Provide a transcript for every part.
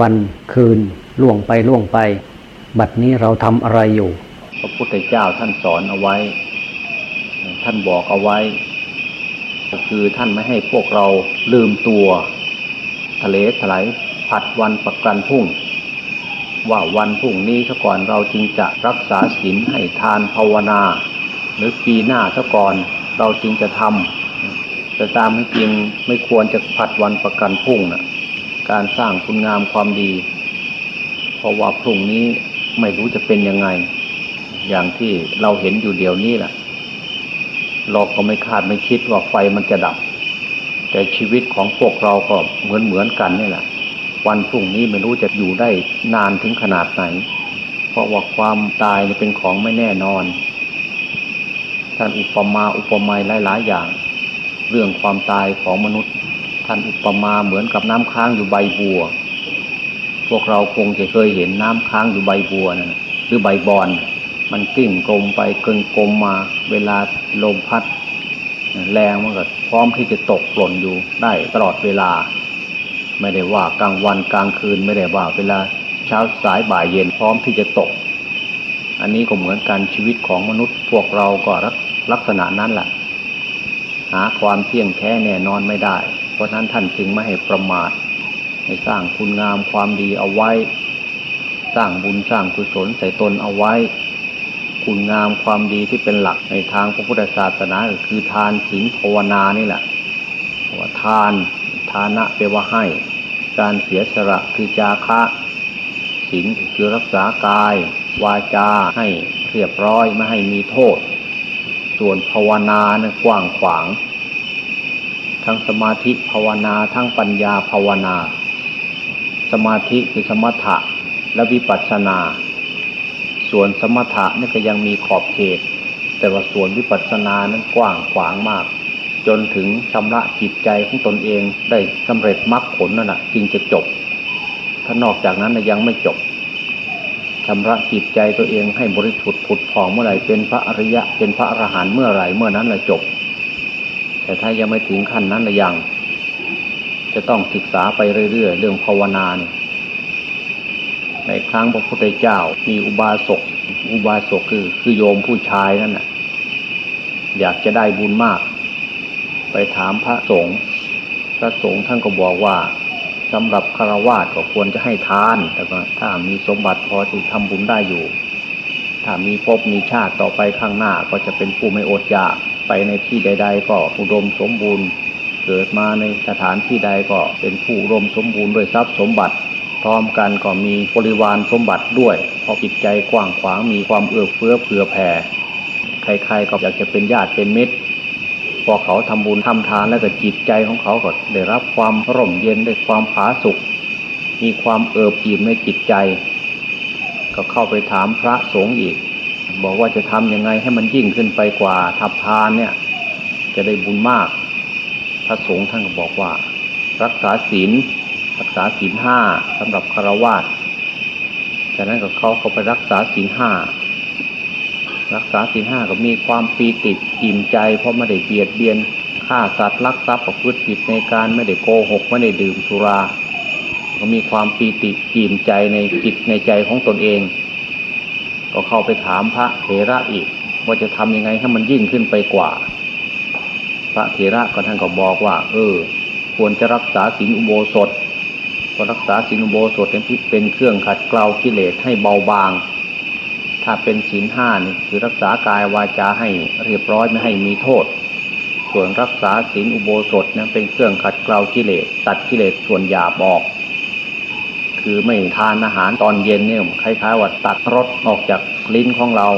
วันคืนล่วงไปล่วงไป บัดนี้เราทำอะไรอยู่พระพุทธเจ้าท่านสอนเอาไว้ ท่านบอกเอาไว้ คือท่านไม่ให้พวกเราลืมตัว ทะเลถลายผัดวันประกันพรุ่ง ว่าวันพรุ่งนี้ซะก่อนเราจึงจะรักษาศีลให้ทานภาวนา หรือปีหน้าซะก่อนเราจึงจะทำแต่ตามให้จริงไม่ควรจะผัดวันประกันพรุ่งนะ การสร้างคุณงามความดี เพราะว่าพรุ่งนี้ไม่รู้จะเป็นยังไง อย่างที่เราเห็นอยู่เดี๋ยวนี้แหละเราก็ไม่คาดไม่คิดว่าไฟมันจะดับ แต่ชีวิตของพวกเราก็เหมือนเหมือนกันนี่แหละ วันพรุ่งนี้ไม่รู้จะอยู่ได้นานถึงขนาดไหน เพราะว่าความตายเป็นของไม่แน่นอน ท่านอุปมาอุปไมยหลาย ๆ อย่าง เรื่องความตายของมนุษย์ ท่านอุปมาเหมือนกับน้ำค้างอยู่ใบบัว พวกเราคงจะเคยเห็นน้ำค้างอยู่ใบบัวนะหรือใบบอน มันกลิ้งกลมไปเกินกลมมา เวลาลมพัด แรงมันก็พร้อมที่จะตกหล่นอยู่ได้ตลอดเวลา ไม่ได้ว่ากลางวันกลางคืนไม่ได้ว่าเวลาเช้าสายบ่ายเย็นพร้อมที่จะตก อันนี้ก็เหมือนกันชีวิตของมนุษย์ พวกเราก็ลักษณะนั้นแหละหาความเที่ยงแท้แน่นอนไม่ได้ เพราะนั้นท่านจึงไม่ให้ประมาทให้สร้างคุณงามความดีเอาไว้ สร้างบุญสร้างกุศลใส่ตนเอาไว้ คุณงามความดีที่เป็นหลักในทางพระพุทธศาสนาก็คือทานศีลภาวนานี่แหละว่าทานทานะแปลว่าให้ การเสียสละคือจาคะศีลคือรักษากาย วาจาให้เรียบร้อยไม่ให้มีโทษ ส่วนภาวนานะกว้างขวาง ทั้งสมาธิภาวนา ทั้งปัญญาภาวนา สมาธิคือสมถะและวิปัสสนา ส่วนสมถะนี่ก็ยังมีขอบเขต แต่ว่าส่วนวิปัสสนานั้นกว้างขวางมาก จนถึงชำระจิตใจของตนเองได้สำเร็จมรรคผลนั่นแหะจึงจะจบ ถ้านอกจากนั้นยังไม่จบชำระจิตใจตัวเองให้บริสุทธิ์ผุดผ่องเมื่อไหร่เป็นพระอริยะเป็นพระอรหันต์เมื่อไหร่เมื่อนั้นแหละจบ แต่ถ้ายังไม่ถึงขั้นนั้นละยัง จะต้องศึกษาไปเรื่อยๆ เรื่องภาวนาเนี่ยในครั้งพระพุทธเจ้ามีอุบาสก อุบาสกคือคือโยมผู้ชายนั่นน่ะอยากจะได้บุญมาก ไปถามพระสงฆ์พระสงฆ์ท่านก็บอกว่าสำหรับคารวาสก็ควรจะให้ทาน แต่ว่าถ้ามีสมบัติพอที่ทำบุญได้อยู่ ถ้ามีภพมีชาติต่อไปข้างหน้าก็จะเป็นผู้ไม่อดอยาก ไปในที่ใด ๆ ก็อุดมสมบูรณ์ เกิดมาในสถานที่ใดก็เป็นผู้อุดมสมบูรณ์ด้วยทรัพย์สมบัติ พร้อมกันก็มีบริวารสมบัติด้วยเพราะจิตใจกว้างขวางมีความเอื้อเฟื้อเผื่อแผ่ใครๆก็อยากจะเป็นญาติเป็นมิตรพอเขาทำบุญทำทานแล้วก็จิตใจของเขาก็ได้รับความร่มเย็นได้ความผาสุกมีความเอิบอิ่มในจิตใจ ก็เข้าไปถามพระสงฆ์อีก บอกว่าจะทำยังไงให้มันยิ่งขึ้นไปกว่าทับทานเนี่ย จะได้บุญมาก พระสงฆ์ท่านก็บอกว่า รักษาศีลรักษาศีลห้าสำหรับคารวะจากนั้นก็เขาเขาไปรักษาศีลห้ารักษาศีลห้าก็มีความปีติอิ่มใจ เพราะไม่ได้เบียดเบียนฆ่าสัตว์ลักทรัพย์ประพฤติผิดในการไม่ได้โกหกไม่ได้ดื่มสุรา ก็มีความปีติอิ่มใจในจิตในใจของตนเอง ก็เข้าไปถามพระเถระอีก ว่าจะทำยังไงให้มันยิ่งขึ้นไปกว่า พระเถระก็ท่านก็บอกว่า เออ ควรจะรักษาศีลอุโบสถก็รักษาศีลอุโบสถเป็นเครื่องขัดเกลากิเลสให้เบาบาง ถ้าเป็นศีลห้านี่คือรักษากายวาจาให้เรียบร้อยไม่ให้มีโทษ ส่วนรักษาศีลอุโบสถนั้นเป็นเครื่องขัดเกลากิเลสตัดกิเลสส่วนหยาบออก คือไม่ทานอาหารตอนเย็นเนี่ยคล้ายๆว่าตัดรสออกจากลิ้นของเรา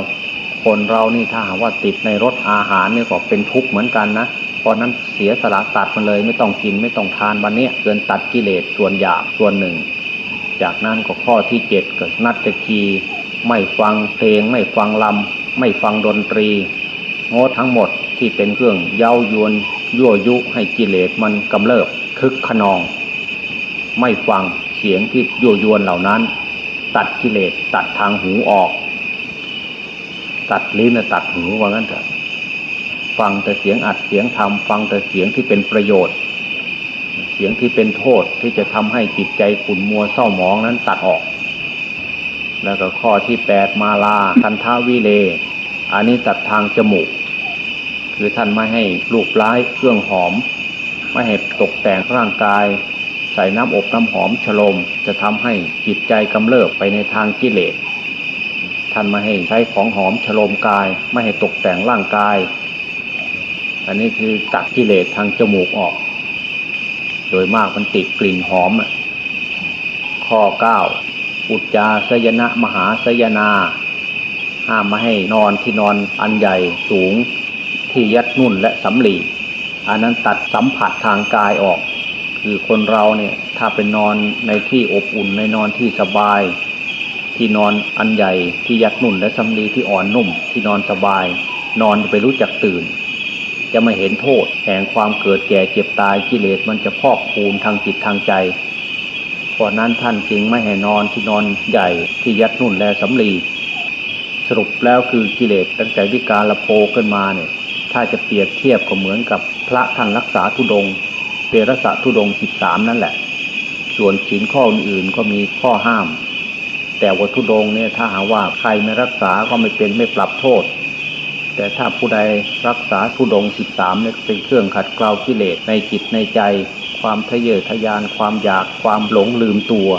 คนเรานี่ถ้าหากว่าติดในรสอาหารเนี่ยก็เป็นทุกข์เหมือนกันนะเพราะนั้นเสียสละตัดมันเลยไม่ต้องกินไม่ต้องทานวันนี้เกินตัดกิเลสส่วนหยาบส่วนหนึ่ง จากนั้นก็ข้อที่เจ็ดก็นัดจะคีไม่ฟังเพลง ไม่ฟังลำไม่ฟังดนตรีงดทั้งหมดที่เป็นเครื่องเย้ายวนยั่วยุให้กิเลสมันกำเริบคึกขนอง ไม่ฟัง เสียงที่ยั่วยวนเหล่านั้น ตัดกิเลสตัดทางหูออก ตัดลิ้นตัดหูว่างั้นเถอะฟังแต่เสียงอัดเสียงทำฟังแต่เสียงที่เป็นประโยชน์สสียงที่เป็นโทษที่จะทำให้จิตใจขุ่นมัวเศร้าหมองนั้นตัดออก แล้วก็ข้อที่แปดมาลาคันทาวิเลอันนี้ตัดทางจมูก คือท่านไม่ให้ลูกร้ายเครื่องหอม ไม่ให้ตกแต่งร่างกาย ใส่น้ำอบน้ำหอมฉลมจะทำให้จิตใจกำเริบไปในทางกิเลสท่านไม่ให้ใช้ของหอมฉลมกาย ไม่ให้ตกแต่งร่างกาย อันนี้คือตัดกิเลสทางจมูกออก โดยมากมันติดกลิ่นหอม ข้อเก้าอุจจาสยนะมหาสยนา ห้ามม่ให้นอนที่นอนอันใหญ่สูงที่ยัดนุ่นและสำลีอันนั้นตัดสัมผัสทางกายออก คือคนเราเนี่ยถ้าเป็นนอนในที่อบอุ่นในนอนที่สบาย ที่นอนอันใหญ่ที่ยัดนุ่นและสำลีที่อ่อนนุ่ม ที่นอนสบาย นอนไปรู้จักตื่น จะไม่เห็นโทษ แห่งความเกิดแก่เจ็บตายกิเลสมันจะพอกพูนทางจิตทางใจเพราะนั้นท่านจึงไม่ให้นอนที่นอนใหญ่ที่ยัดนุ่นและสำลีสรุปแล้วคือกิเลสตั้งแต่วิการละโพขึ้นมาเนี่ยถ้าจะเปรียบเทียบก็เหมือนกับพระท่านรักษาทุดง เประสะทุดงสิบสามนั่นแหละ ส่วนศีลข้ออื่นๆก็มีข้อห้าม แต่วัตถุดงเนี่ยถ้าหาว่าใครไม่รักษาก็ไม่เป็นไม่ปรับโทษ แต่ถ้าผู้ใดรักษาทุดงสิบสามเนี่ยเป็นเครื่องขัดเกลากิเลสในจิตในใจ ความทะเยอทะยานความอยากความหลงลืมตัว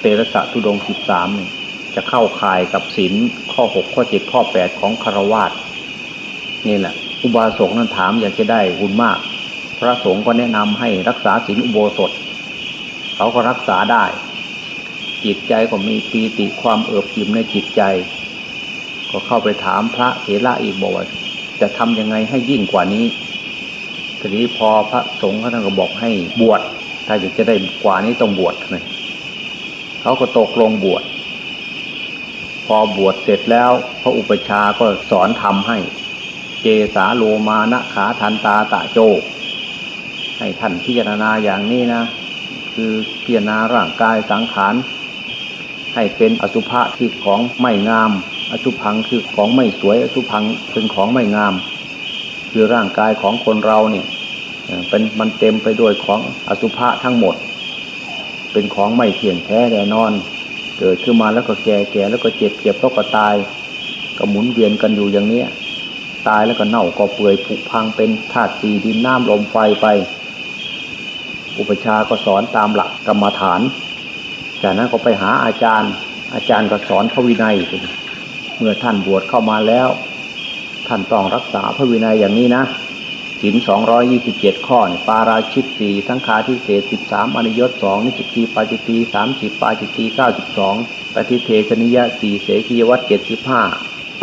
เตระสะทุดงสิบสามเนี่ยจะเข้าข่ายกับศีลข้อหกข้อเจ็ดข้อแปดของคารวาสนี่แหละอุบาสกนั้นถามอยากจะได้บุญมาก ระสงฆ์ก็แนะนำให้รักษาศีลอุโบสถ เขาก็รักษาได้ จิตใจก็มีปีติความเอิบอิ่มในจิตใจ ก็เข้าไปถามพระเถระอีกบอกว่าจะทำยังไงให้ยิ่งกว่านี้ทีนี้พอพระสงฆ์เขาท่านก็บอกให้บวช ถ้าอยากจะได้กว่านี้ต้องบวชเลยเขาก็ตกลงบวช พอบวชเสร็จแล้ว พระอุปชาก็สอนทำให้ เจสาโลมานะขาทันตาตะโจ ให้ท่านพิจารณาอย่างนี้นะ คือพิจารณาร่างกายสังขารให้เป็นอสุภะที่ของไม่งาม อสุพังคือของไม่สวย อสุพังเป็นของไม่งาม คือร่างกายของคนเราเนี่ยเอ่อเป็นมันเต็มไปด้วยของอสุภะทั้งหมด เป็นของไม่เที่ยงแท้แน่นอน เกิดขึ้นมาแล้วก็แก่แก่แล้วก็เจ็บเจ็บแล้วก็ตาย ก็หมุนเวียนกันอยู่อย่างเนี้ยตายแล้วก็เน่าก็เปื่อยผุพังเป็นธาตุสี่ดินน้ำลมไฟไป อุปชาก็สอนตามหลักกรรมฐาน จากนั้นก็ไปหาอาจารย์ อาจารย์ก็สอนพระวินัย เมื่อท่านบวชเข้ามาแล้ว ท่านต้องรักษาพระวินัยอย่างนี้นะศีลสองร้อยยี่สิบเจ็ดข้อนปาราชิตสี่สังฆาทิเศษสิบสามอนิยตสองนิจิตีปาจิตีสามสิบปาจิตีเก้าสิบสองปฏิเทชนิยะสี่เสกียวัตเจ็ดสิบห้า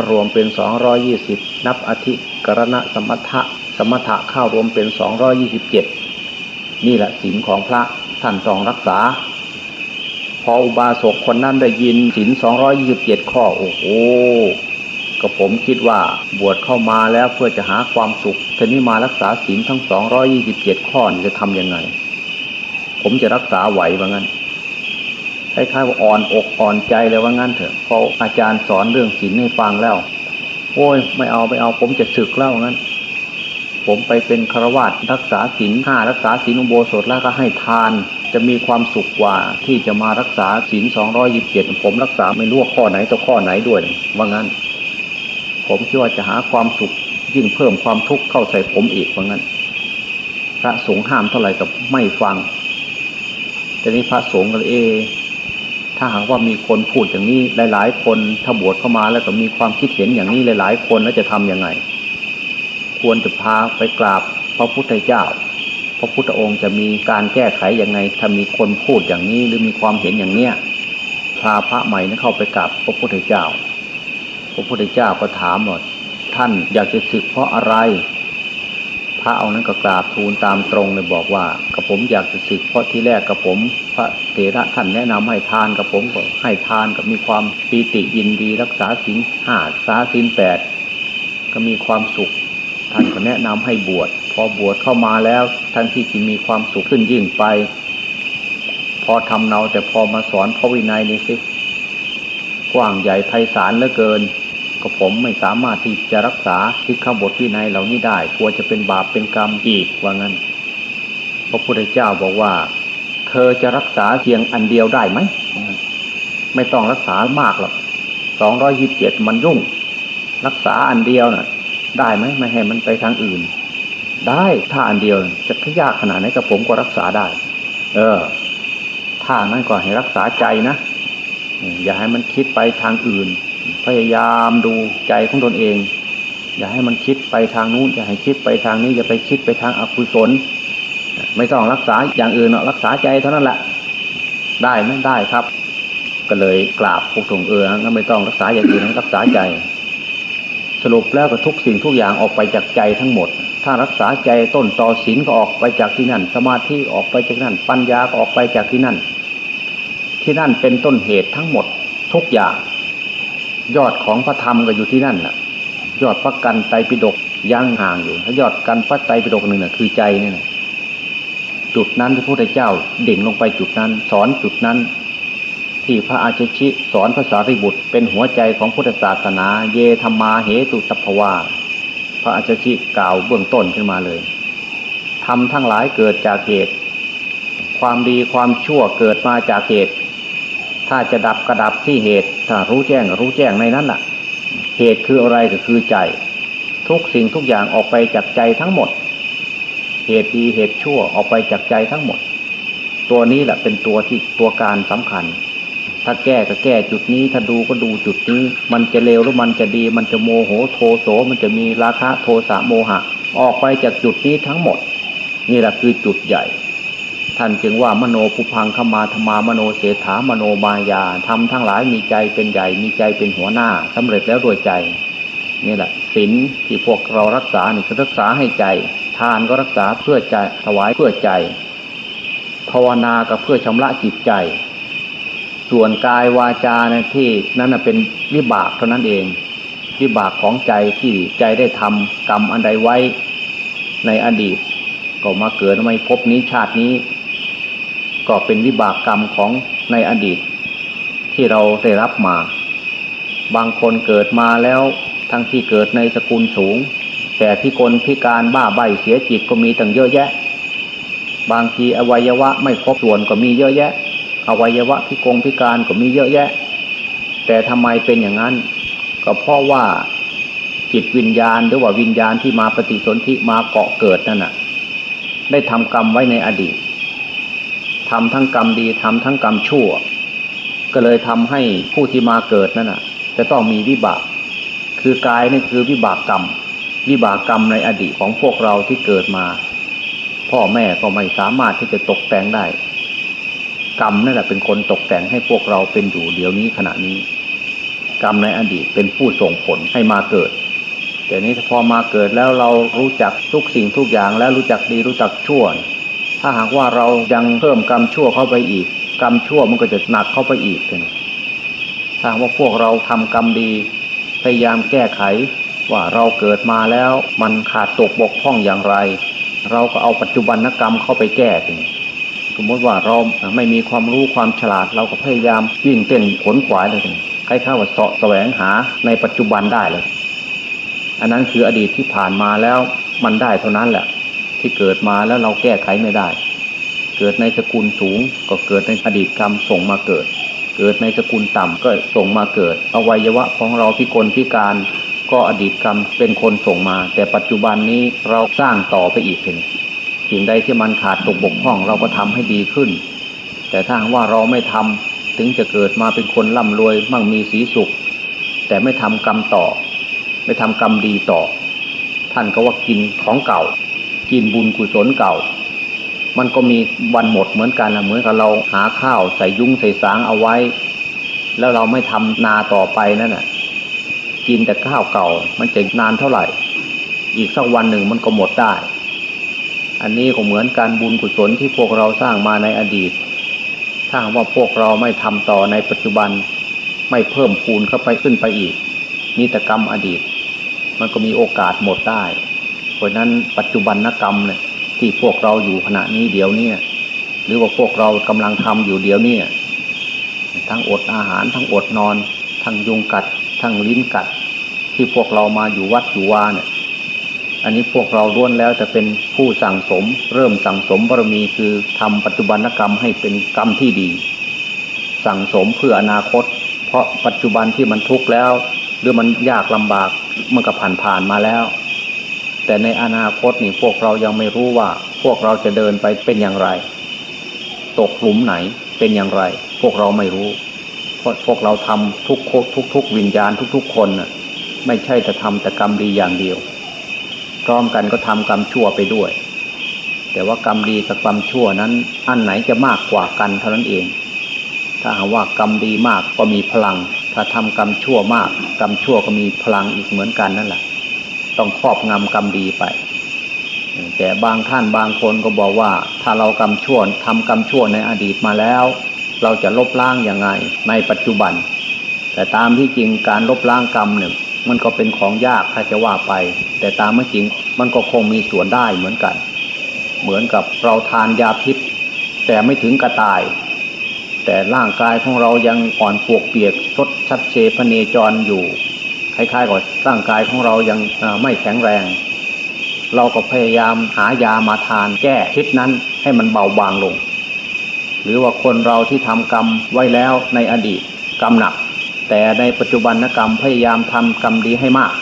รวมเป็นสองร้อยี่สิบนับอธิกรณะสมถะสมถะเข้ารวมเป็นสองร้อยี่สิบเจ็ด นี่แหละศีลของพระท่านต้องรักษา พออุบาสกคนนั้นได้ยินศีลสองร้อยี่สิบเจ็ดข้อโอ้โหก็ผมคิดว่าบวชเข้ามาแล้วเพื่อจะหาความสุขทีนี้มารักษาศีลทั้งสองร้อยี่สิบเจ็ดข้อนี่จะทำยังไง ผมจะรักษาไหวว่างั้นคล้ายๆว่าอ่อนอกอ่อนใจเลยว่างั้นเถอะพออาจารย์สอนเรื่องศีลให้ฟังแล้ว โอ้ยไม่เอาไม่เอาผมจะศึกแล้วว่างั้น ผมไปเป็นฆราวาสรักษาศีลห้ารักษาศีลอุโบสถแล้วก็ให้ทาน จะมีความสุขกว่าที่จะมารักษาศีลสองร้อยิบเจ็ดผมรักษาไม่รู้ข้อไหนต่อข้อไหนด้วยว่างั้น ผมคิดว่าจะหาความสุขยิ่งเพิ่มความทุกข์เข้าใส่ผมอีกว่างั้น พระสงฆ์ห้ามเท่าไหร่กับไม่ฟัง แต่นี้พระสงฆ์ก็เลยเอถ้าหากว่ามีคนพูดอย่างนี้หลาย ๆ คนถ้าบวชเข้ามาแล้วก็มีความคิดเห็นอย่างนี้หลาย ๆ คนแล้วจะทำยังไง ควรจะพาไปกราบพระพุทธเจ้า พระพุทธองค์จะมีการแก้ไขอย่างไงถ้ามีคนพูดอย่างนี้หรือมีความเห็นอย่างเนี้ยพาพระใหม่นั้นเข้าไปกราบพระพุทธเจ้า พระพุทธเจ้าก็ถามว่าท่านอยากจะศึกเพราะอะไร พระเอานั้นก็กราบทูลตามตรงเลยบอกว่ากระผมอยากจะศึกเพราะที่แรกกระผม พระเถระท่านแนะนำให้ทานกระผมก็ให้ทานกับมีความปีติยินดีรักษาศีลห้ารักษาศีลแปดก็มีความสุข ท่านก็แนะนำให้บวช พอบวชเข้ามาแล้วท่านที่จะมีความสุขขึ้นยิ่งไป พอทำเนาแต่พอมาสอนพระวินัยนี่สิกว้างใหญ่ไพศาลเหลือเกิน ก็ผมไม่สามารถที่จะรักษาที่ข้าบทวินัยเหล่านี้ได้กลัวจะเป็นบาปเป็นกรรมอีกว่างั้น พระพุทธเจ้าบอกว่า เธอจะรักษาเพียงอันเดียวได้ไหม ไม่ต้องรักษามากหรอกสองร้อยยิบเจ็ดมันยุ่ง รักษาอันเดียวน่ะ ได้ไหมไม่ให้มันไปทางอื่น ได้ถ้าอันเดียวจะยากขนาดไหนกับผมก็รักษาได้ เออ ถ้านั้นก็ให้รักษาใจนะอย่าให้มันคิดไปทางอื่น พยายามดูใจของตนเอง อย่าให้มันคิดไปทางนู้นอย่าให้คิดไปทางนี้อย่าไปคิดไปทางอกุศลไม่ต้องรักษาอย่างอื่นรักษาใจเท่านั้นแหละ ได้ไหมได้ครับ ก็เลยกราบพวกถงเออแล้วไม่ต้องรักษาอย่างอื่นรักษาใจ สรุปแล้วก็ทุกสิ่งทุกอย่างออกไปจากใจทั้งหมด ถ้ารักษาใจต้นต่อศีลก็ออกไปจากที่นั่น สมาธิออกไปจากนั่น ปัญญาก็ออกไปจากที่นั่น ที่นั่นเป็นต้นเหตุทั้งหมดทุกอย่าง ยอดของพระธรรมก็อยู่ที่นั่นแหละยอดพระกันไตรปิฎกยังห่างอยู่ ถ้ายอดกันพระไตรปิฎกหนึ่งน่ะคือใจนี่นะจุดนั้นที่พระพุทธเจ้าเด่งลงไปจุดนั้น สอนจุดนั้น ที่พระอาชิชิสอนภาษาริบุตร เป็นหัวใจของพุทธศาสนา เยธรรมาเหตุตัพวาพระอาชิชิกล่าวเบื้องต้นขึ้นมาเลยทำทั้งหลายเกิดจากเหตุ ความดีความชั่วเกิดมาจากเหตุ ถ้าจะดับกระดับที่เหตุ ถ้ารู้แจ้งรู้แจ้งในนั้นแหละเหตุคืออะไรก็คือใจ ทุกสิ่งทุกอย่างออกไปจากใจทั้งหมด เหตุดีเหตุชั่วออกไปจากใจทั้งหมด ตัวนี้แหละเป็นตัวที่ตัวการสำคัญ ถ้าแก้ก็แก้จุดนี้ ถ้าดูก็ดูจุดนี้ มันจะเลวหรือมันจะดี มันจะโมโหโทโส มันจะมีราคะโทสะโมหะ ออกไปจากจุดนี้ทั้งหมด นี่แหละคือจุดใหญ่ ท่านจึงว่ามโนภูพังขมาธรรมามโนเสถามโนมายาทำทั้งหลายมีใจเป็นใหญ่ มีใจเป็นหัวหน้าสำเร็จแล้วด้วยใจนี่แหละศีลที่พวกเรารักษานี่คือรักษาให้ใจ ทานก็รักษาเพื่อใจถวายเพื่อใจภาวนาก็เพื่อชำระจิตใจ ส่วนกายวาจาในที่นั้นเป็นวิบากเท่านั้นเอง วิบากของใจที่ใจได้ทำกรรมอันใดไว้ในอดีต ก็มาเกิดไม่พบนี้ชาตินี้ ก็เป็นวิบากกรรมของในอดีต ที่เราได้รับมา บางคนเกิดมาแล้วทั้งที่เกิดในสกุลสูง แต่พิกลพิการบ้าใบเสียจิตก็มีตั้งเยอะแยะ บางทีอวัยวะไม่ครบส่วนก็มีเยอะแยะ อวัยวะพิกงพิการก็มีเยอะแยะ แต่ทำไมเป็นอย่างนั้น ก็เพราะว่าจิตวิญญาณหรือว่าวิญญาณที่มาปฏิสนธิมาเกาะเกิดนั่นน่ะ ได้ทำกรรมไว้ในอดีตทำทั้งกรรมดีทำทั้งกรรมชั่ว ก็เลยทำให้ผู้ที่มาเกิดนั่นน่ะ จะต้องมีวิบาก คือกายนี่คือวิบากกรรม วิบากกรรมในอดีตของพวกเราที่เกิดมา พ่อแม่ก็ไม่สามารถที่จะตกแต่งได้ กรรมนั่นแหละเป็นคนตกแต่งให้พวกเราเป็นอยู่เดี๋ยวนี้ขณะนี้ กรรมในอดีตเป็นผู้ส่งผลให้มาเกิด แต่นี้พอมาเกิดแล้วเรารู้จักทุกสิ่งทุกอย่างแล้วรู้จักดีรู้จักชั่ว ถ้าหากว่าเรายังเพิ่มกรรมชั่วเข้าไปอีก กรรมชั่วมันก็จะหนักเข้าไปอีกเลยถ้าว่าพวกเราทำกรรมดี พยายามแก้ไขว่าเราเกิดมาแล้วมันขาดตกบกพร่องอย่างไร เราก็เอาปัจจุบันกรรมเข้าไปแก้ทีส มมติว่าเราไม่มีความรู้ความฉลาดเราก็พยายามวิ่งเต้นขนขวายเลยใคล้ายๆว่าเสาะแสวงหาในปัจจุบันได้เลย อันนั้นคืออดีตที่ผ่านมาแล้วมันได้เท่านั้นแหละ ที่เกิดมาแล้วเราแก้ไขไม่ได้ เกิดในสกุลสูงก็เกิดในอดีตกรรมส่งมาเกิด เกิดในสกุลต่ำก็ส่งมาเกิด อวัยวะของเราพิกลพิการก็อดีตกรรมเป็นคนส่งมา แต่ปัจจุบันนี้เราสร้างต่อไปอีกเป็น สิ่งใดที่มันขาดตกบกพร่อง เราก็ทำให้ดีขึ้น แต่ถ้าว่าเราไม่ทำถึงจะเกิดมาเป็นคนร่ำรวยมั่งมีสีสุข แต่ไม่ทำกรรมต่อ ไม่ทำกรรมดีต่อ ท่านก็ว่ากินของเก่า กินบุญกุศลเก่า มันก็มีวันหมดเหมือนกันนะเหมือนกับเราหาข้าวใส่ยุ้งใส่สางเอาไว้ แล้วเราไม่ทำนาต่อไปนั่นน่ะกินแต่ข้าวเก่า มันจะนานเท่าไหร่ อีกสักวันหนึ่งมันก็หมดได้ อันนี้ก็เหมือนการบุญกุศลที่พวกเราสร้างมาในอดีต ถ้าว่าพวกเราไม่ทำต่อในปัจจุบัน ไม่เพิ่มพูนเข้าไปขึ้นไปอีกมีแต่กรรมอดีต มันก็มีโอกาสหมดได้ เพราะนั้นปัจจุบันนกรรมเนี่ยที่พวกเราอยู่ขณะนี้เดี๋ยวนี้หรือว่าพวกเรากำลังทำอยู่เดี๋ยวนี้ทั้งอดอาหารทั้งอดนอน ทั้งยุงกัด ทั้งลิ้นกัด ที่พวกเรามาอยู่วัดอยู่วาเนี่ย อันนี้พวกเราล้วนแล้วจะเป็นผู้สั่งสม เริ่มสั่งสมบารมีคือทำปัจจุบันกรรมให้เป็นกรรมที่ดี สั่งสมเพื่ออนาคต เพราะปัจจุบันที่มันทุกข์แล้ว หรือมันยากลำบากมันก็ผ่านผ่านมาแล้ว แต่ในอนาคตนี่พวกเรายังไม่รู้ว่า พวกเราจะเดินไปเป็นอย่างไร ตกหลุมไหนเป็นอย่างไร พวกเราไม่รู้เพราะพวกเราทำทุกโคทุกทุกวิญญาณทุก ๆ คนน่ะไม่ใช่จะทำแต่กรรมดีอย่างเดียว พร้อมกันก็ทำกรรมชั่วไปด้วย แต่ว่ากรรมดีกับกรรมชั่วนั้น อันไหนจะมากกว่ากันเท่านั้นเอง ถ้าหากว่ากรรมดีมากก็มีพลัง ถ้าทำกรรมชั่วมาก กรรมชั่วก็มีพลังอีกเหมือนกันนั่นแหละ ต้องครอบงำกรรมดีไป แต่บางท่านบางคนก็บอกว่า ถ้าเรากรรมชั่วทำกรรมชั่วในอดีตมาแล้ว เราจะลบล้างย่างไงในปัจจุบัน แต่ตามที่จริงการลบล้างกรรมเนี่ย มันก็เป็นของยากถ้าจะว่าไป แต่ตามไม่จริงมันก็คงมีส่วนได้เหมือนกัน เหมือนกับเราทานยาพิษ แต่ไม่ถึงกระตาย แต่ร่างกายของเรายังอ่อนปวกเปียกชดชัดเชพเนจรอยู่คล้ายๆกับร่างกายของเรายังไม่แข็งแรง เราก็พยายามหายามาทานแก้พิษนั้นให้มันเบาบางลง หรือว่าคนเราที่ทำกรรมไว้แล้วในอดีตกรรมหนัก แต่ในปัจจุบันกรรมพยายามทำกรรมดีให้มาก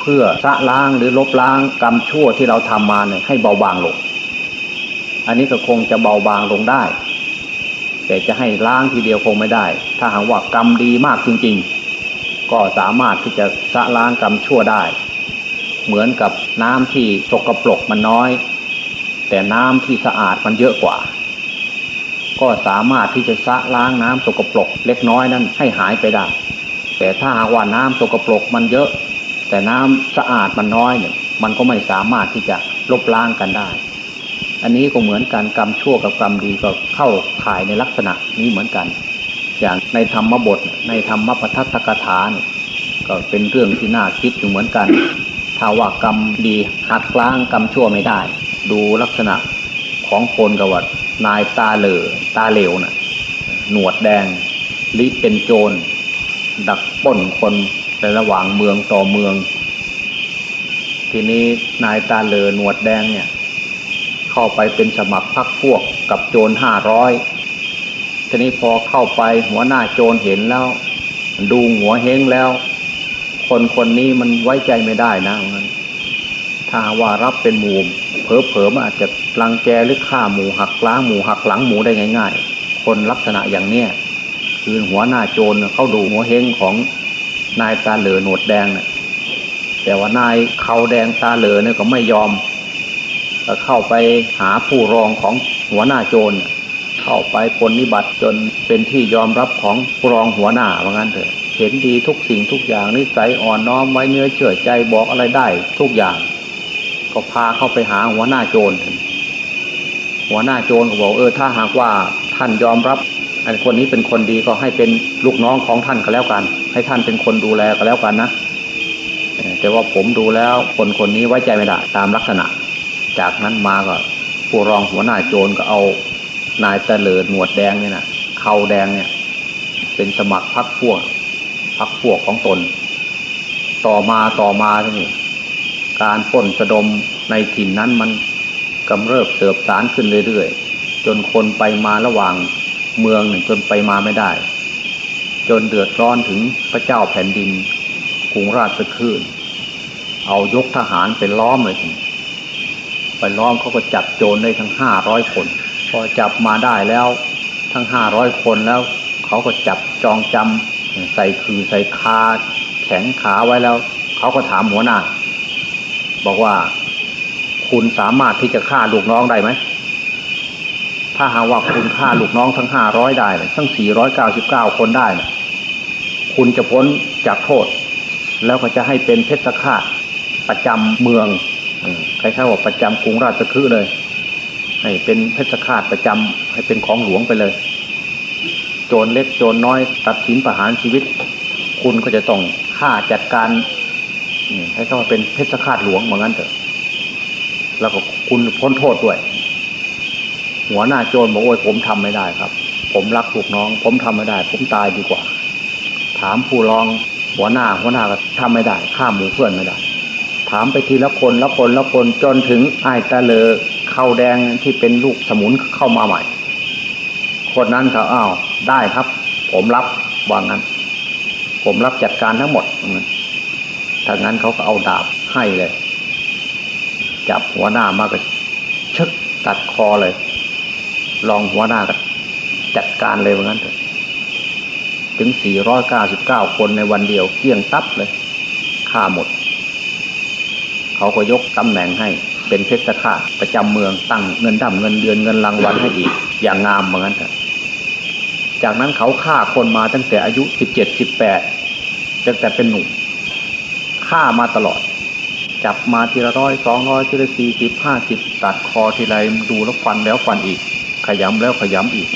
เพื่อสะล้างหรือลบล้างกรรมชั่วที่เราทำมาเนี่ยให้เบาบางลง อันนี้ก็คงจะเบาบางลงได้ แต่จะให้ล้างทีเดียวคงไม่ได้ ถ้าหากว่ากรรมดีมากจริง ๆ ก็สามารถที่จะสะล้างกรรมชั่วได้ เหมือนกับน้ำที่สกปรกมันน้อย แต่น้ำที่สะอาดมันเยอะกว่า ก็สามารถที่จะสะล้างน้ำสกปรกเล็กน้อยนั้นให้หายไปได้ แต่ถ้าหากว่าน้ำสกปรกมันเยอะ แต่น้ำสะอาดมันน้อยเนี่ยมันก็ไม่สามารถที่จะลบล้างกันได้ อันนี้ก็เหมือนกันกรรมชั่วกับกรรมดีก็เข้าข่ายในลักษณะนี้เหมือนกัน อย่างในธรรมบทในธรรมปทัตตกถาเนี่ยก็เป็นเรื่องที่น่าคิดอยู่เหมือนกัน ถ้าว่ากรรมดีหักล้างกรรมชั่วไม่ได้ ดูลักษณะของคนกับว่า นายตาเหลอตาเหลวน่ะ หนวดแดง ลิเป็นโจร ดักป้นคนในระหว่างเมืองต่อเมือง ทีนี้นายตาเหลอหนวดแดงเนี่ย เข้าไปเป็นสมัครพักพวกกับโจรห้าร้อยทีนี้พอเข้าไปหัวหน้าโจรเห็นแล้ว ดูหัวเฮงแล้ว คนคนนี้มันไว้ใจไม่ได้นะงั้นถ้าว่ารับเป็นหมูเผลอๆมันอาจจะลังแกหรือฆ่าหมูหักล้างหมูหักหลังหมูได้ง่าย ๆ คนลักษณะอย่างเนี้ยคือหัวหน้าโจรเข้าดูหัวเฮงของนายตาเหลือหนวดแดงเนี่ยแต่ว่านายเขาแดงตาเหลือเนี่ยก็ไม่ยอมก็เข้าไปหาผู้รองของหัวหน้าโจรเข้าไปปนนิบัติจนเป็นที่ยอมรับของผู้รองหัวหน้าว่างั้นเถอะเห็นดีทุกสิ่งทุกอย่างนิสัยอ่อนน้อมไว้เนื้อเชื่อใจบอกอะไรได้ทุกอย่าง ก็พาเข้าไปหาหัวหน้าโจร หัวหน้าโจรก็บอกเออถ้าหากว่าท่านยอมรับอันคนนี้เป็นคนดีก็ให้เป็นลูกน้องของท่านก็แล้วกัน ให้ท่านเป็นคนดูแลก็แล้วกันนะแต่ว่าผมดูแล้วคนคนนี้ไว้ใจไม่ได้ตามลักษณะ จากนั้นมาก็ผู้รองหัวหน้าโจรก็เอานายเตลิดหนวดแดงเนี่ยนะเขาแดงเนี่ย เป็นสมัครพักพวกพักพวกของตน ต่อมาต่อมาที่นี่การปล้นสะดมในถิ่นนั้นมัน กำเริบเติบสารขึ้นเรื่อยๆ จนคนไปมาระหว่างเมืองจนไปมาไม่ได้ จนเดือดร้อนถึงพระเจ้าแผ่นดินกรุงราชคลื่นเอายกทหารไปล้อมเลยทีไปล้อมเขาก็จับโจรได้ทั้งห้าร้อยคน พอจับมาได้แล้วทั้งห้าร้อยคนแล้ว เขาก็จับจองจำใส่คือใส่คาแข็งขาไว้แล้ว เขาก็ถามหัวหน้า บอกว่า คุณสามารถที่จะฆ่าลูกน้องได้ไหมถ้าหากว่าคุณฆ่าลูกน้องทั้งห้าร้อยได้ทั้งสี่ร้อยเก้าสิบเก้าคนได้คุณจะพ้นจากโทษ แล้วก็จะให้เป็นเพชฌฆาตประจำเมืองใครๆว่าประจำกรุงราชคฤห์เลย ให้เป็นเพชฌฆาตประจำให้เป็นของหลวงไปเลย โจรเล็กโจรน้อยตัดสินประหารชีวิต คุณก็จะต้องฆ่าจัดการให้เขาเป็นเพชฌฆาตหลวงเหมือนกันเถอะ แล้วก็คุณพ้นโทษด้วย หัวหน้าโจรบอกโอ้ยผมทำไม่ได้ครับ ผมรักลูกน้อง ผมทำไม่ได้ ผมตายดีกว่า ถามผู้รองหัวหน้าหัวหน้าก็ทำไม่ได้ฆ่าหมูเพื่อนไม่ได้ ถามไปทีละคนละคนละคนจนถึงไอ้ตาเลอเข้าแดงที่เป็นลูกสมุนเข้ามาใหม่ คนนั้นเขาอ้าวได้ครับ ผมรับวางนั้น ผมรับจัดการทั้งหมดถ้างั้นเขาก็เอาดาบให้เลย จับหัวหน้ามาก็ชึกตัดคอเลย ลองหัวหน้าก็จัดการเลยว่างั้นเถอะถึง 499 คนในวันเดียวเกลี้ยงตับเลยฆ่าหมด เขาก็ยกตำแหน่งให้เป็นเพชรฆาตประจำเมืองตั้งเงินดำเงินเดือนเงินรางวัลให้อีก อย่างงามเหมือนกันเถอะจากนั้นเขาฆ่าคนมาตั้งแต่อายุ 17 18ตั้งแต่เป็นหนุ่มฆ่ามาตลอด จับมาทีละร้อยสองร้อยทีละสี่สิบห้าสิบตัดคอทีไรดูแล้วฟันแล้วฟันอีก ขยำแล้วขยำอีก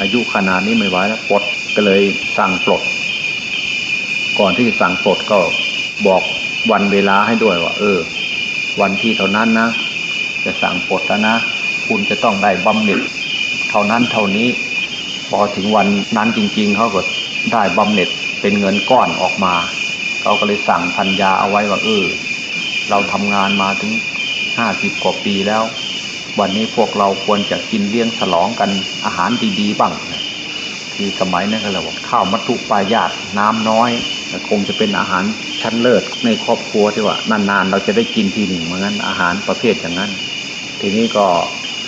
อายุขนาดนี้ไม่ไหวแล้วปลดก็เลยสั่งปลด ก่อนที่จะสั่งปลดก็บอกวันเวลาให้ด้วยว่า เออ วันที่เท่านั้นนะ จะสั่งปลดแล้วนะ คุณจะต้องได้บำเหน็จเท่านั้นเท่านี้ พอถึงวันนั้นจริง ๆเขาก็ได้บำเหน็จเป็นเงินก้อนออกมา เขาก็เลยสั่งพันยาเอาไว้ว่าเออ เราทำงานมาถึงห้าสิบกว่าปีแล้ว วันนี้พวกเราควรจะกินเลี้ยงฉลองกันอาหารดีๆบ้างคือสมัยนั้นก็เลยบอกข้าวมัทุปายาตน้ำน้อยคงจะเป็นอาหารชั้นเลิศในครอบครัวที่ว่านานๆ เราจะได้กินทีหนึ่งเหมือนกันอาหารประเภทอย่างนั้น ทีนี้ก็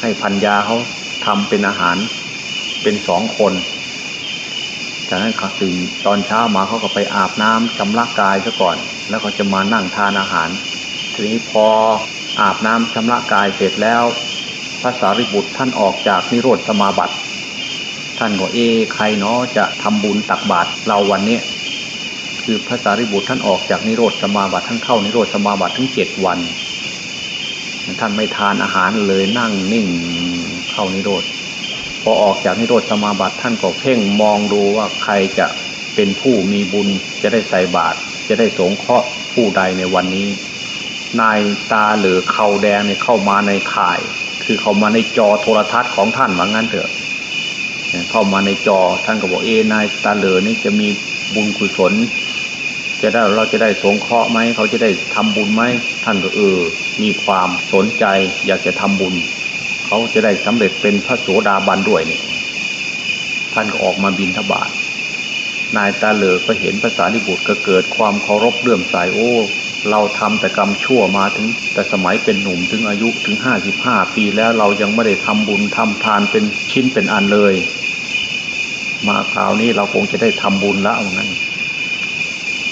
ให้พันยาเขาทำเป็นอาหารเป็นสองคนจากนั้นเขาตื่นตอนเช้ามาเขาก็ไปอาบน้ำชำระกายซะก่อน แล้วก็จะมานั่งทานอาหาร ทีนี้พออาบน้ำชำระกายเสร็จแล้วพระสารีบุตรท่านออกจากนิโรธสมาบัติ ท่านก็เอใครเนาะจะทำบุญตักบาตรเราวันนี้คือพระสารีบุตรท่านออกจากนิโรธสมาบัติท่านเข้านิโรธสมาบัติทั้งเจ็ดวัน ท่านไม่ทานอาหารเลยนั่งนิ่งเข้านิโรธพอออกจากนิโรธสมาบัติท่านก็เพ่งมองดูว่าใครจะเป็นผู้มีบุญจะได้ใส่บาตรจะได้สงเคราะห์ผู้ใดในวันนี้ นายตาหรือเขาแดงเนี่ยเข้ามาในข่าย คือเข้ามาในจอโทรทัศน์ของท่านว่างั้นเถอะเข้ามาในจอท่านก็บอกเอนายตาเหลือนี่จะมีบุญกุศลจะได้เราจะได้สงเคราะห์ไหมเขาจะได้ทำบุญไหมท่านก็เออ มีความสนใจ อยากจะทำบุญ เขาจะได้สำเร็จเป็นพระโสดาบันด้วยเนี่ยท่านก็ออกมาบินทบาทนายตาเหลือก็เห็นภาษาลิบุตรก็เกิดความเคารพเลื่อมใสโอ้ เราทำแต่กรรมชั่วมาถึง แต่สมัยเป็นหนุ่มถึงอายุถึงห้าสิบห้าปีแล้วเรายังไม่ได้ทำบุญทำทานเป็นชิ้นเป็นอันเลย มาคราวนี้เราคงจะได้ทำบุญแล้วเหมือนกัน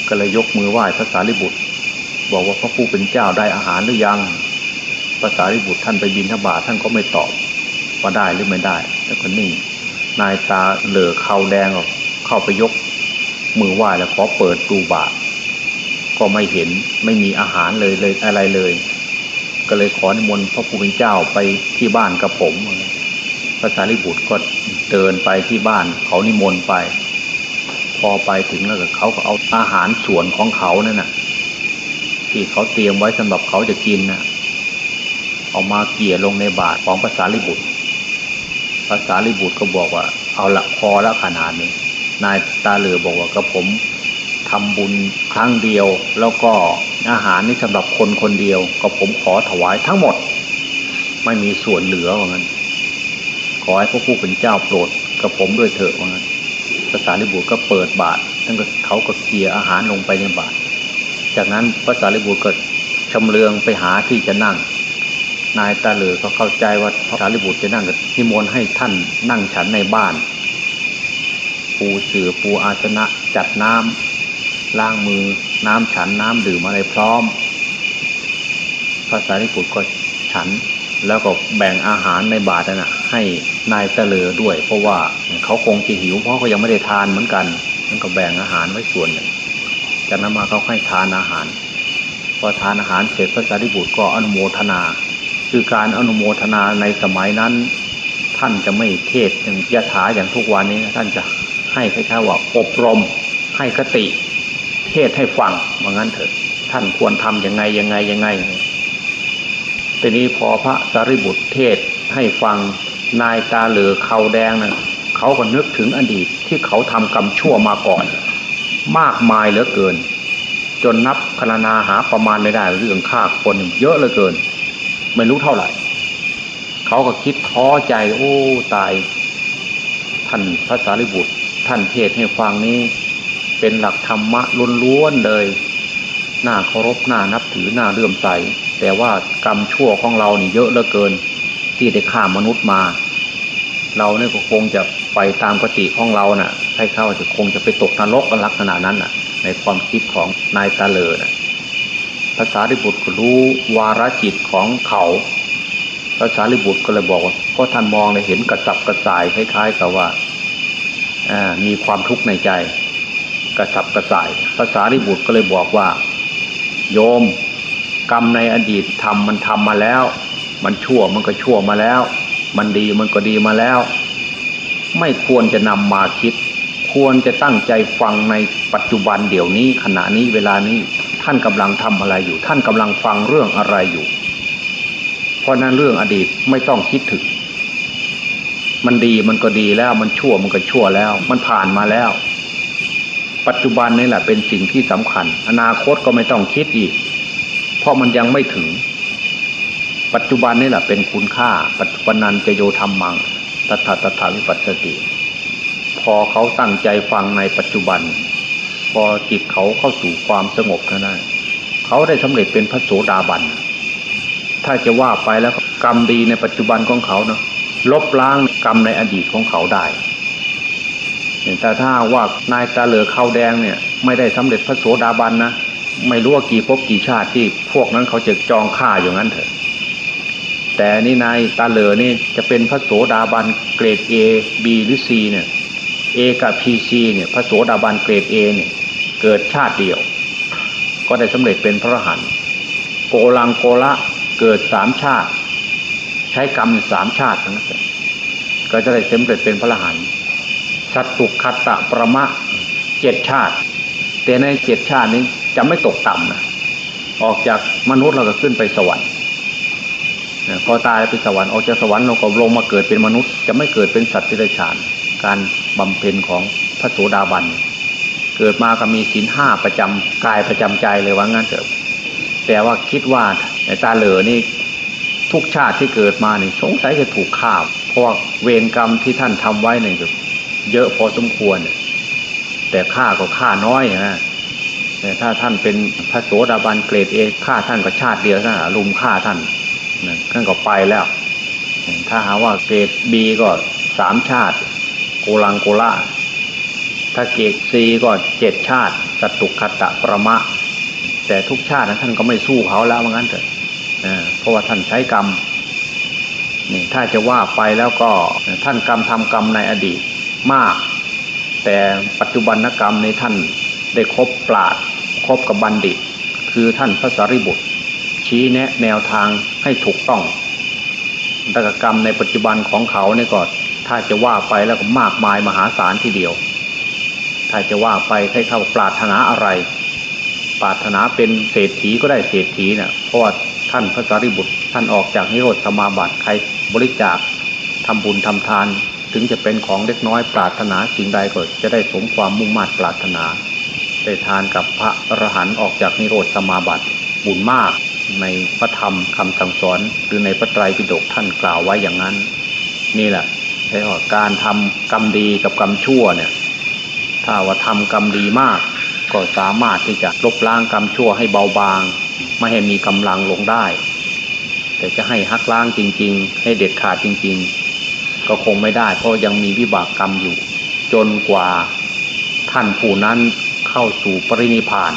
ก็เลยยกมือไหว้พระสารีบุตร บอกว่าพระผู้เป็นเจ้าได้อาหารหรือยังพระสารีบุตรท่านไปบินทบาทท่านก็ไม่ตอบว่าได้หรือไม่ได้ แล้วก็นิ่งนายตาเหลือเขาแดงออกเข้าไปยกมือไหว้แล้วขอเปิดดูบาท ก็ไม่เห็นไม่มีอาหารเลยเลยอะไรเลย ก็เลยขอนิมนต์พระผู้เป็นเจ้าไปที่บ้านกับผมพระสารีบุตรก็เดินไปที่บ้านเขานิมนต์ไป พอไปถึงแล้วเขาก็เอาอาหารส่วนของเขานั่นน่ะ ที่เขาเตรียมไว้สำหรับเขาจะกินน่ะเอามาเกี่ยลงในบาตรของภาษาลิบุตรภาษาลิบุตรก็บอกว่า เอาละพอล้วขนาดนี้นายตาเหลือบอกว่ากับผม ทำบุญครั้งเดียว แล้วก็อาหารนี่สำหรับคนคนเดียว ก็ผมขอถวายทั้งหมด ไม่มีส่วนเหลือว่างั้น ขอให้พระผู้เป็นเจ้าโปรดกับผมด้วยเถอะว่างั้นภาษาลิบุตรก็เปิดบาตรท่านก็เขาก็เคียอาหารลงไปในบาตรจากนั้นภาษาลิบุตรก็ชำเลืองไปหาที่จะนั่ง นายตาเหลือก็เข้าใจว่าพระสารีบุตรจะนั่งก็นิมนต์ให้ท่านนั่งฉันในบ้าน ปูเสือปูอาสนะจัดน้ำ ล้างมือน้ำฉันน้ำดื่มอะไรพร้อม พระสารีบุตรก็ฉันแล้วก็แบ่งอาหารในบาตรนั่ะ ให้นายตะเลอด้วย เพราะว่าเขาคงจะหิวเพราะเขายังไม่ได้ทานเหมือนกันมันก็แบ่งอาหารไว้ส่วนหนึ่งจากนั้นมาเขาให้ทานอาหารพอทานอาหารเสร็จพระสารีบุตรก็อนุโมทนา คือการอนุโมทนาในสมัยนั้น ท่านจะไม่เทศอย่างยถาอย่างทุกวันนี้ ท่านจะให้คล้ายๆว่าอบรมให้คติ เทศให้ฟังว่างั้นเถอะ ท่านควรทำยังไงยังไงยังไงทีนี้พอพระสารีบุตรเทศให้ฟังนายตาเหลือเขาแดงนะเขาก็นึกถึงอดีตที่เขาทำกรรมชั่วมาก่อน มากมายเหลือเกิน จนนับคณนาหาประมาณไม่ได้เรื่องฆ่าคนเยอะเหลือเกิน ไม่รู้เท่าไหร่ เขาก็คิดท้อใจโอ้ตาย ท่านพระสารีบุตร ท่านเทศให้ฟังนี้ เป็นหลักธรรมะล้วนๆเลยน่าเคารพน่านับถือน่าเลื่อมใส แต่ว่ากรรมชั่วของเรานี่เยอะเหลือเกิน ที่ได้ฆ่ามนุษย์มา เราเนี่ยก็คงจะไปตามกติของเรานะ่ะให้เข้าจะคงจะไปตกนรกกันลักษณะนั้นน่ะ ในความคิดของนายตาเลอนะภาษาริบุตรก็รู้วาระจิตของเขาภาษาริบุตรก็เลยบอกว่าก็ท่านมองเลยเห็นกระสับกระส่ายคล้ายๆกับว่ามีความทุกข์ในใจ กระสับกระส่ายภาษาริบุตรก็เลยบอกว่า โยม กรรมในอดีตทำมันทำมาแล้ว มันชั่วมันก็ชั่วมาแล้ว มันดีมันก็ดีมาแล้ว ไม่ควรจะนำมาคิด ควรจะตั้งใจฟังในปัจจุบันเดี๋ยวนี้ขณะนี้เวลานี้ท่านกำลังทำอะไรอยู่ ท่านกำลังฟังเรื่องอะไรอยู่ เพราะนั้นเรื่องอดีตไม่ต้องคิดถึงมันดีมันก็ดีแล้วมันชั่วมันก็ชั่วแล้ว มันผ่านมาแล้ว ปัจจุบันนี่แหละเป็นสิ่งที่สำคัญ อนาคตก็ไม่ต้องคิดอีก เพราะมันยังไม่ถึง ปัจจุบันนี่แหละเป็นคุณค่า ปัจจุบันนันจะโยธรรมังตถาตถาวิปัสสติ พอเขาตั้งใจฟังในปัจจุบัน พอจิตเขาเข้าสู่ความสงบเท่านั้นเขาได้สำเร็จเป็นพระโสดาบัน ถ้าจะว่าไปแล้วกรรมดีในปัจจุบันของเขาเนาะลบล้างกรรมในอดีตของเขาได้ แต่ถ้าว่านายตาเหลือข้าวแดงเนี่ย ไม่ได้สำเร็จพระโสดาบันนะไม่รู้ว่ากี่ภพกี่ชาติที่พวกนั้นเขาจะจองฆ่าอย่างนั้นเถอะ แต่นี่นายตาเหลือนี่จะเป็นพระโสดาบันเกรด A B หรือ C เนี่ย A กับ PC เนี่ยพระโสดาบันเกรด A เนี่ยเกิดชาติเดียว ก็ได้สำเร็จเป็นพระหันโกลังโกละเกิดสามชาติ ใช้กรรมสามชาตินั้นก็จะได้สำเร็จเป็นพระหัน สัตตุคัตตะประมะเจ็ดชาติ แต่ในเจ็ดชาตินี้จะไม่ตกต่ำนะออกจากมนุษย์เราก็ขึ้นไปสวรรค์พอตายไปสวรรค์ออกจากสวรรค์เราก็ลงมาเกิดเป็นมนุษย์ จะไม่เกิดเป็นสัตว์ที่ได้ฌาน การบำเพ็ญของพระโสดาบัน เกิดมาก็มีศีลห้าประจำกายประจำใจเลยว่างั้นเถอะแต่ว่าคิดว่าในตาเหลือนี่ทุกชาติที่เกิดมานี่สงสัยจะถูกฆ่าวเพราะเวรกรรมที่ท่านทำไว้เนี่ย เยอะพอสมควร แต่ฆ่าก็ฆ่าน้อยนะแต่ถ้าท่านเป็นพระโสดาบันเกรดเอฆ่าท่านก็ชาติเดียวท่านลุมฆ่าท่านท่านก็ไปแล้ว ถ้าหาว่าเกรดบีก็สามชาติ โกลังโกละถ้าเกรดซีก็เจ็ดชาติสตุคตะประมะ แต่ทุกชาตินะท่านก็ไม่สู้เขาแล้วว่างั้นเถอะเพราะว่าท่านใช้กรรมนี่ถ้าจะว่าไปแล้วก็ท่านกรรมทำกรรมในอดีต มาก แต่ปัจจุบันกรรมในท่านได้คบปราดคบกับบัณฑิต คือท่านพระสารีบุตร ชี้แนะแนวทางให้ถูกต้องตกรรมในปัจจุบันของเขาเนี่ยก็ถ้าจะว่าไปแล้วก็มากมายมหาศาลทีเดียว ถ้าจะว่าไปให้เข้าปรารถนาอะไร ปรารถนาเป็นเศรษฐีก็ได้เศรษฐีเนี่ยเพราะว่าท่านพระสารีบุตร ท่านออกจากนิโรธสมาบัติใครบริจาคทำบุญทำทาน ถึงจะเป็นของเล็กน้อยปรารถนาสิ่งใดก็จะได้สมความมุ่งมั่นปรารถนา ได้ทานกับพระอรหันต์ออกจากนิโรธสมาบัติบุญมากในพระธรรมคำสั่งสอนหรือในพระไตรปิฎกท่านกล่าวไว้อย่างนั้น นี่แหละใช่ว่าการทำกรรมดีกับกรรมชั่วเนี่ยถ้าว่าทำกรรมดีมาก ก็สามารถที่จะลบล้างกรรมชั่วให้เบาบาง ไม่ให้มีกำลังลงได้ แต่จะให้ฮักล้างจริง ๆ ให้เด็ดขาดจริง ๆ ก็คงไม่ได้ เพราะยังมีวิบากกรรมอยู่ จนกว่าท่านผู้นั้นเข้าสู่ปรินิพาน